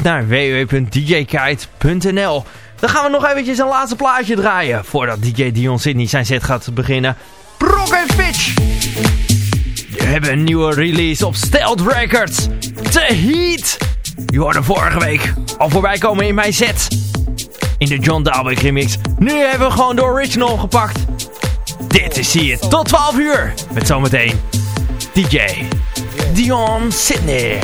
naar www.djkite.nl. Dan gaan we nog eventjes een laatste plaatje draaien voordat DJ Dion Sydney zijn set gaat beginnen. Brock en Fitch! Je hebben een nieuwe release op Stealth Records. The Heat! Je hoorde vorige week al voorbij komen in mijn set. In de John Dalbeck remix. Nu hebben we gewoon de original gepakt. Dit is hier tot 12 uur. Met zometeen DJ Dion Sydney.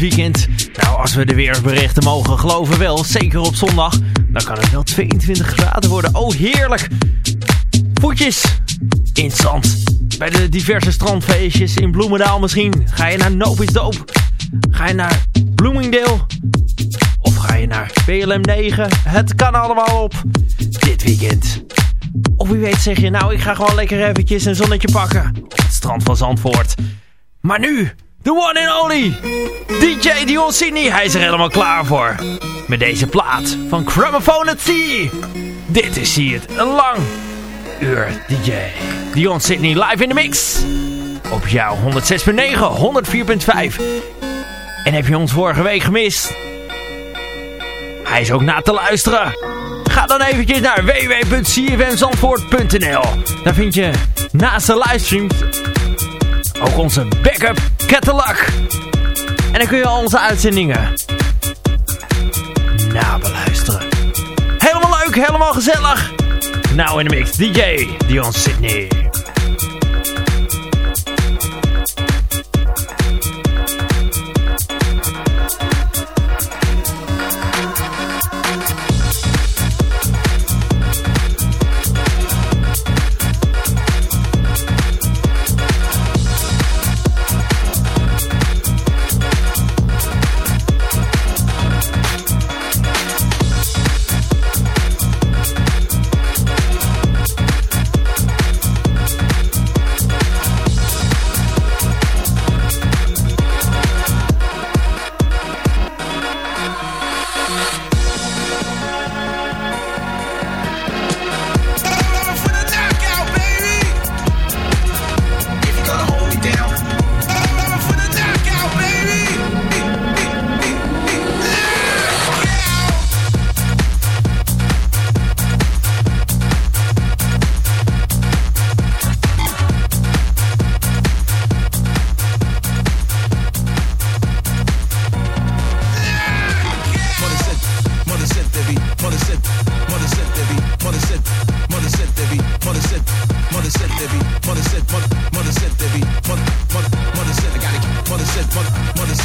Weekend? Nou, als we de weersberichten mogen geloven wel, zeker op zondag, dan kan het wel 22 graden worden. Oh, heerlijk! Voetjes in zand. Bij de diverse strandfeestjes in Bloemendaal misschien. Ga je naar Nobis Doop? Ga je naar Bloomingdale? Of ga je naar BLM 9? Het kan allemaal op dit weekend. Of wie weet zeg je, nou ik ga gewoon lekker eventjes een zonnetje pakken. Op het strand van Zandvoort. Maar nu, the one and only DJ Dion Sydney. Hij is er helemaal klaar voor. Met deze plaat van Chromophone at Sea. Dit is hier een lang uur DJ. Dion Sydney live in de mix. Op jou 106.9, 104.5. En heb je ons vorige week gemist? Hij is ook na te luisteren. Ga dan eventjes naar www.cfmzandvoort.nl Daar vind je naast de livestreams ook onze backup catalog. En dan kun je al onze uitzendingen nabeluisteren. Helemaal leuk, helemaal gezellig. Nou in de mix, DJ Dion Sydney.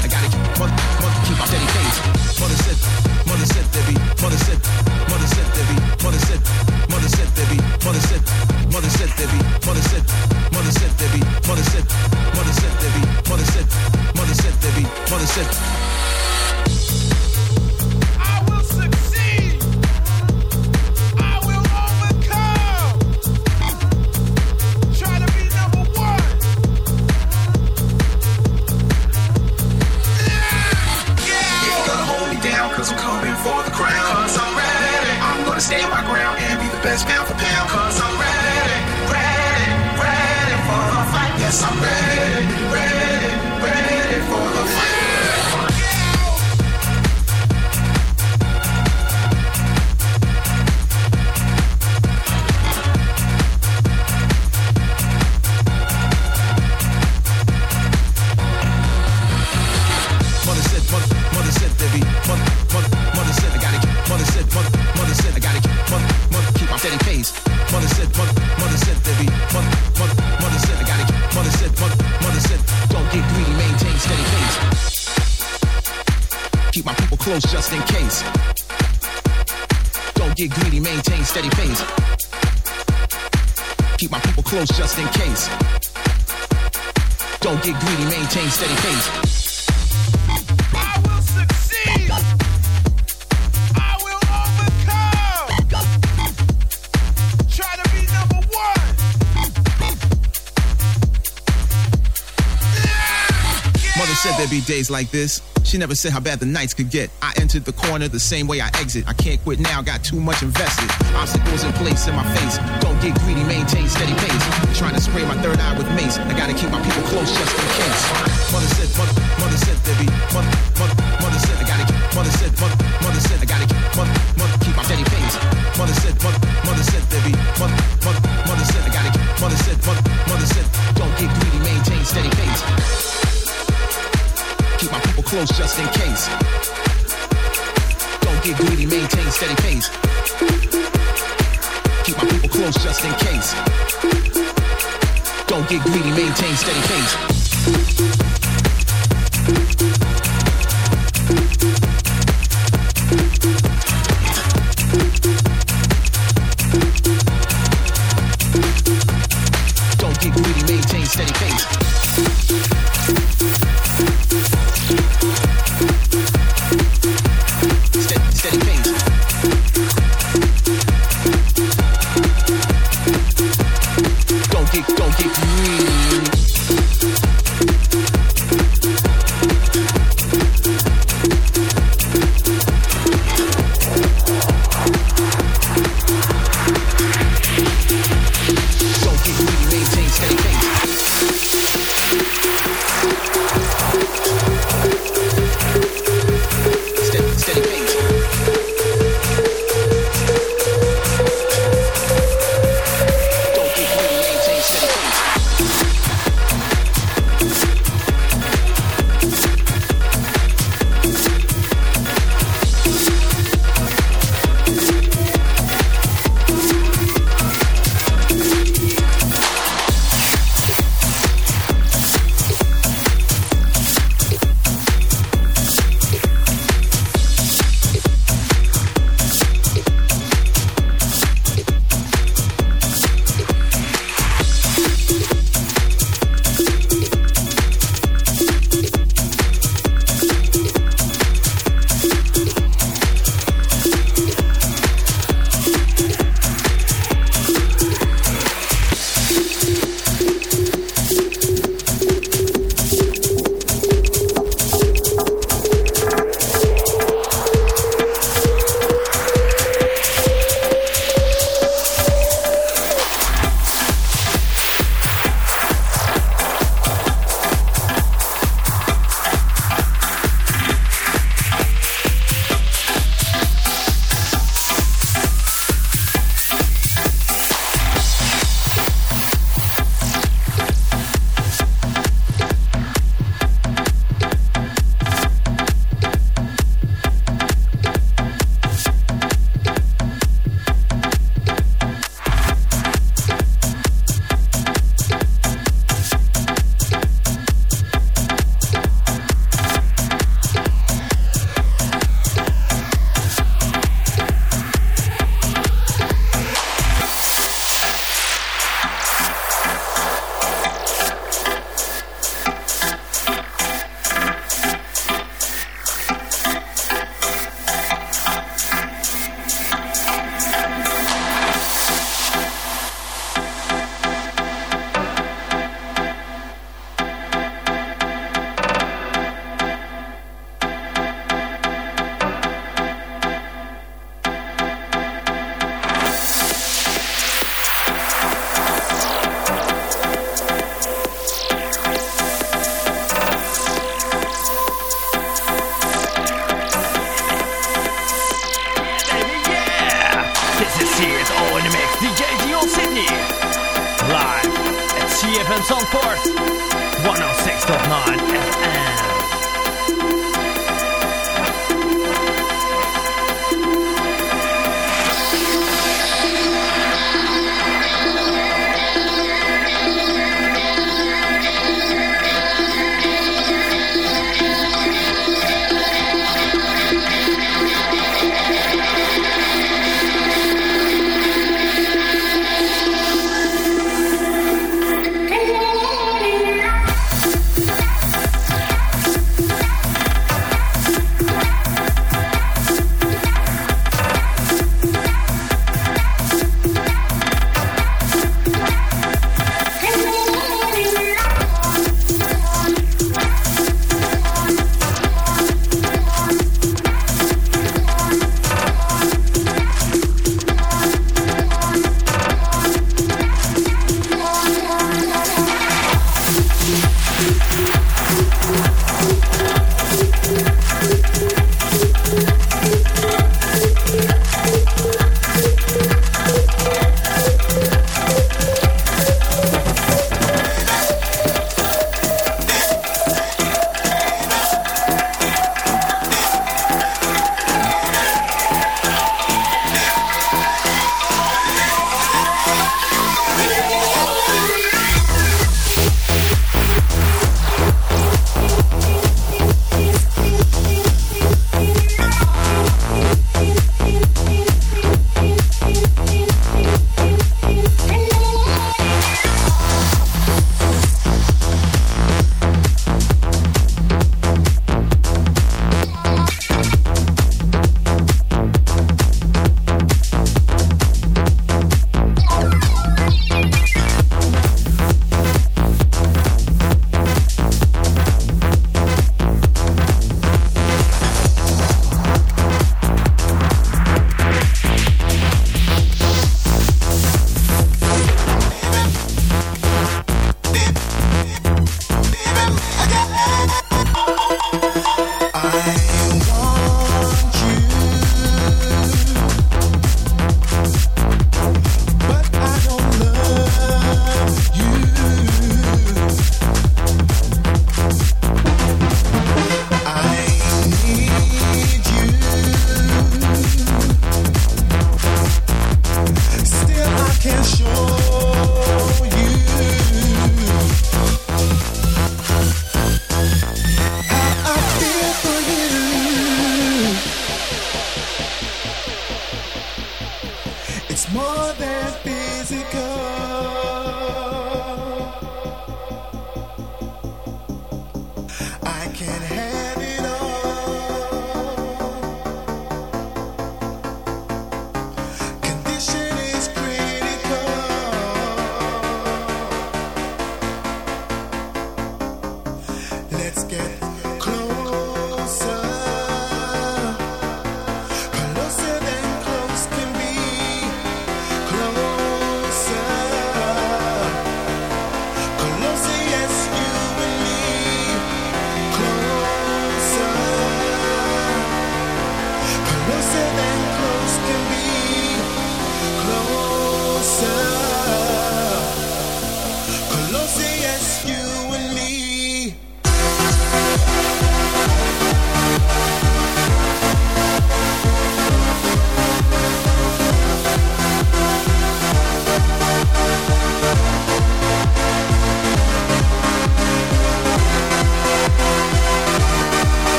I gotta keep days like this. She never said how bad the nights could get. I entered the corner the same way I exit. I can't quit now, got too much invested. Obstacles in place in my face. Don't get greedy, maintain steady pace. Trying to spray my third eye with mace. I gotta keep my people close just in case. Mother said, mother, mother said be. Mother, mother, mother said I gotta keep. Mother said, mother, mother said I gotta keep. Mother, mother, keep my steady pace. Mother said, mother, mother said be. Mother, mother, mother said I gotta keep. Mother said, mother, mother said, don't get greedy, maintain steady pace. Keep my people close just in case. Don't get greedy, maintain steady pace. Keep my people close just in case. Don't get greedy, maintain steady pace.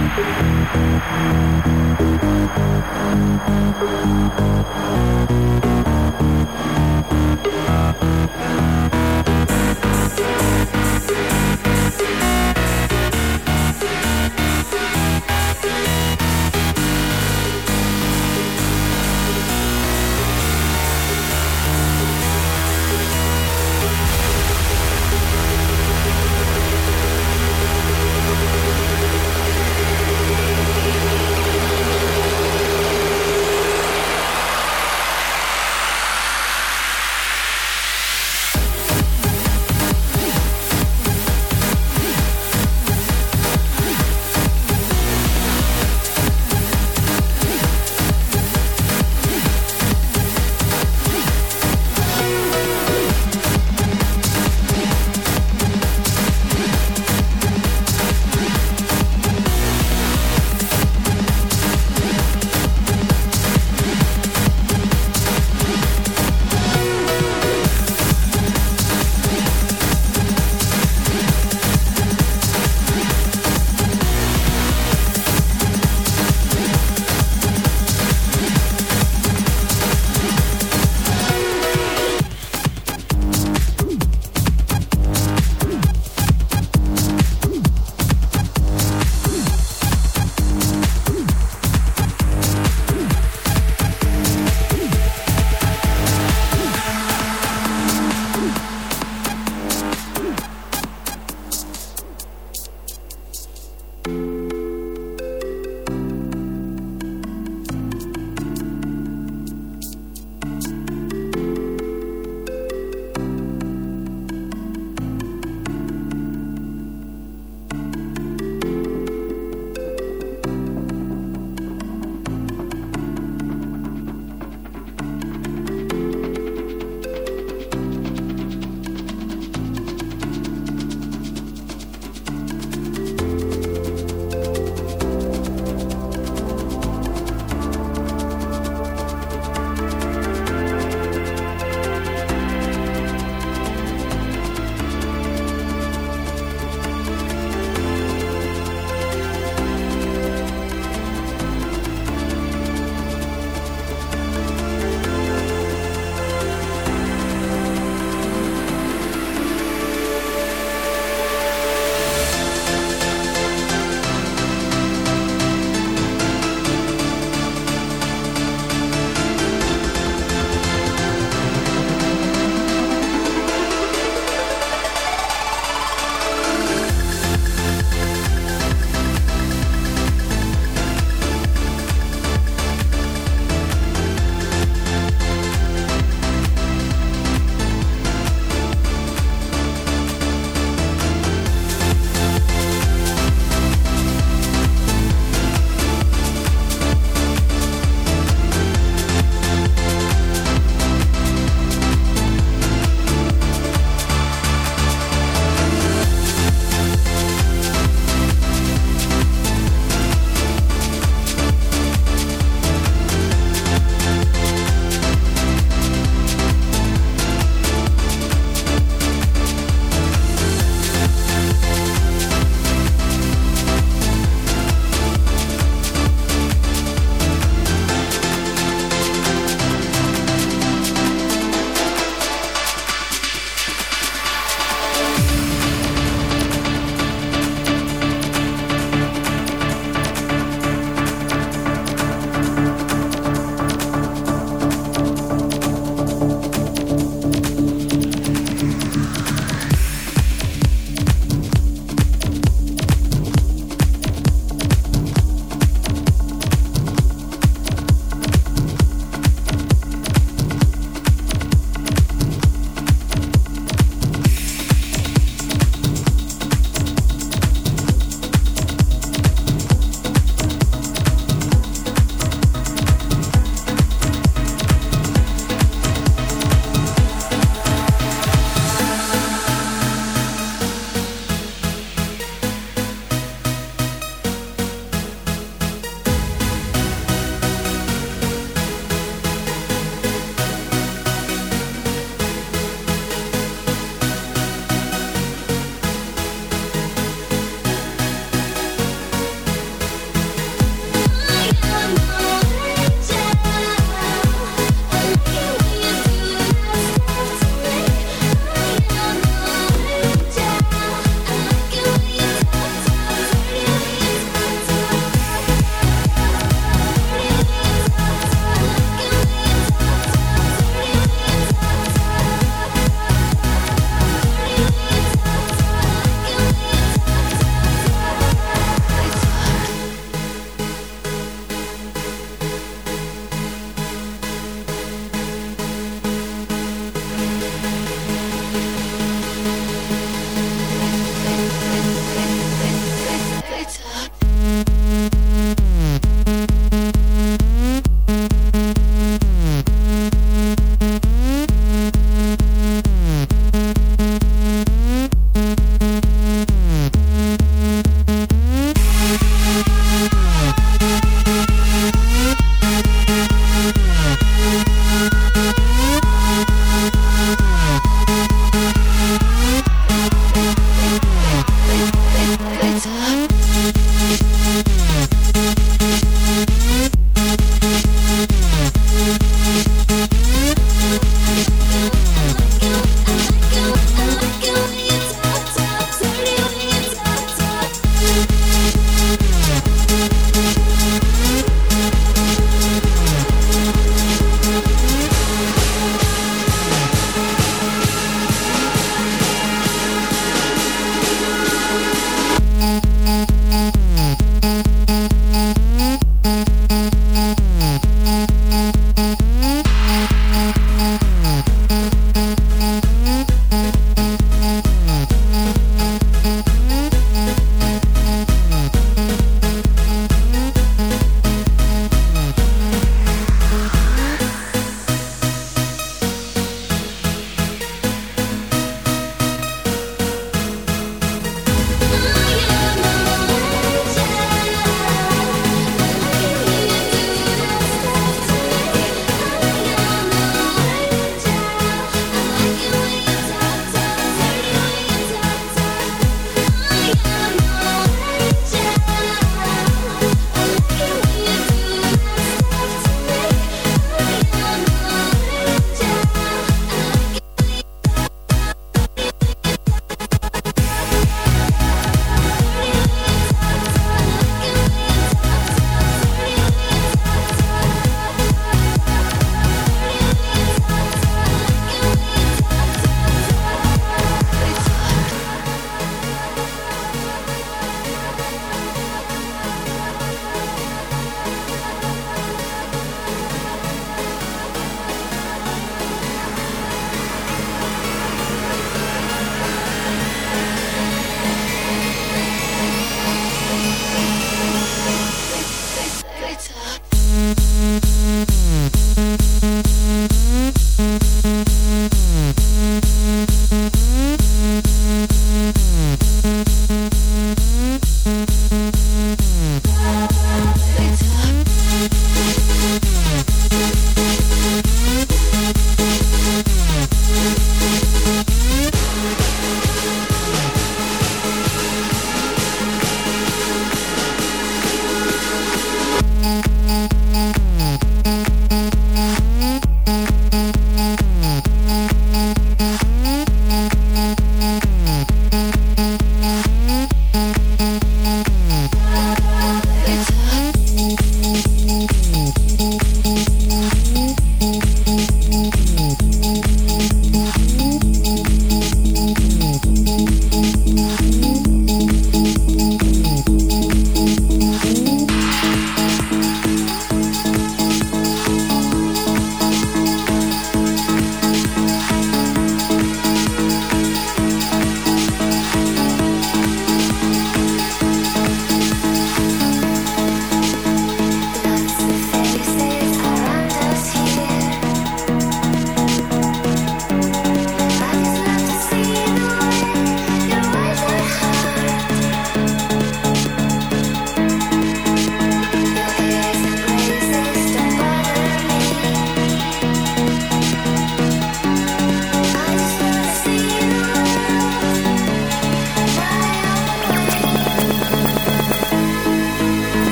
Thank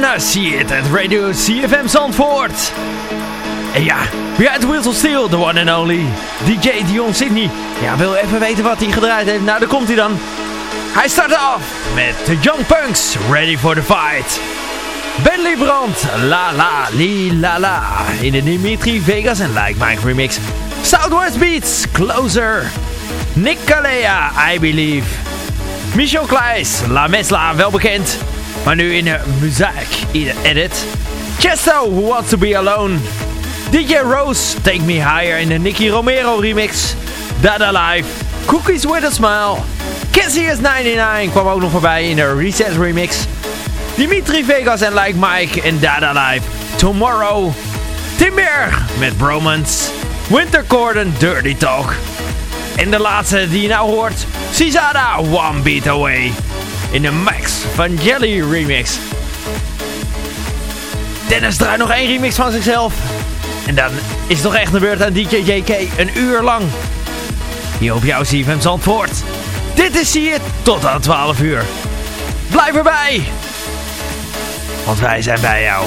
naar See It at Radio CFM Zandvoort. En ja, behind the Wheels of Steel, the one and only DJ Dion Sydney. Ja, wil even weten wat hij gedraaid heeft? Nou, daar komt hij dan. Hij start af met The Young Punks, Ready for the Fight. Bentley Brand, La La Li La La. In de Dimitri Vegas en Like Mike remix. Southwest Beats, Closer. Nick Kalea, I Believe. Michel Kleis, La Mesla, wel bekend. Maar nu in de muziek edit. Chesto, Who Wants To Be Alone. DJ Rose, Take Me Higher in de Nicky Romero remix. Dada Live, Cookies With A Smile. Cassius 99 kwam ook nog voorbij in de Reset remix. Dimitri Vegas en Like Mike en Dada Live. Tomorrow. Tim Berg met Bromance. Winter Corden, Dirty Talk. En de laatste die je nou hoort. Cizada, One Beat Away. In de Max van Jelly remix. Dennis draait nog één remix van zichzelf. En dan is het toch echt de beurt aan DJ JK. Een uur lang. Hier op jouw CFM Zandvoort. Dit is hier tot aan 12 uur. Blijf erbij. Want wij zijn bij jou.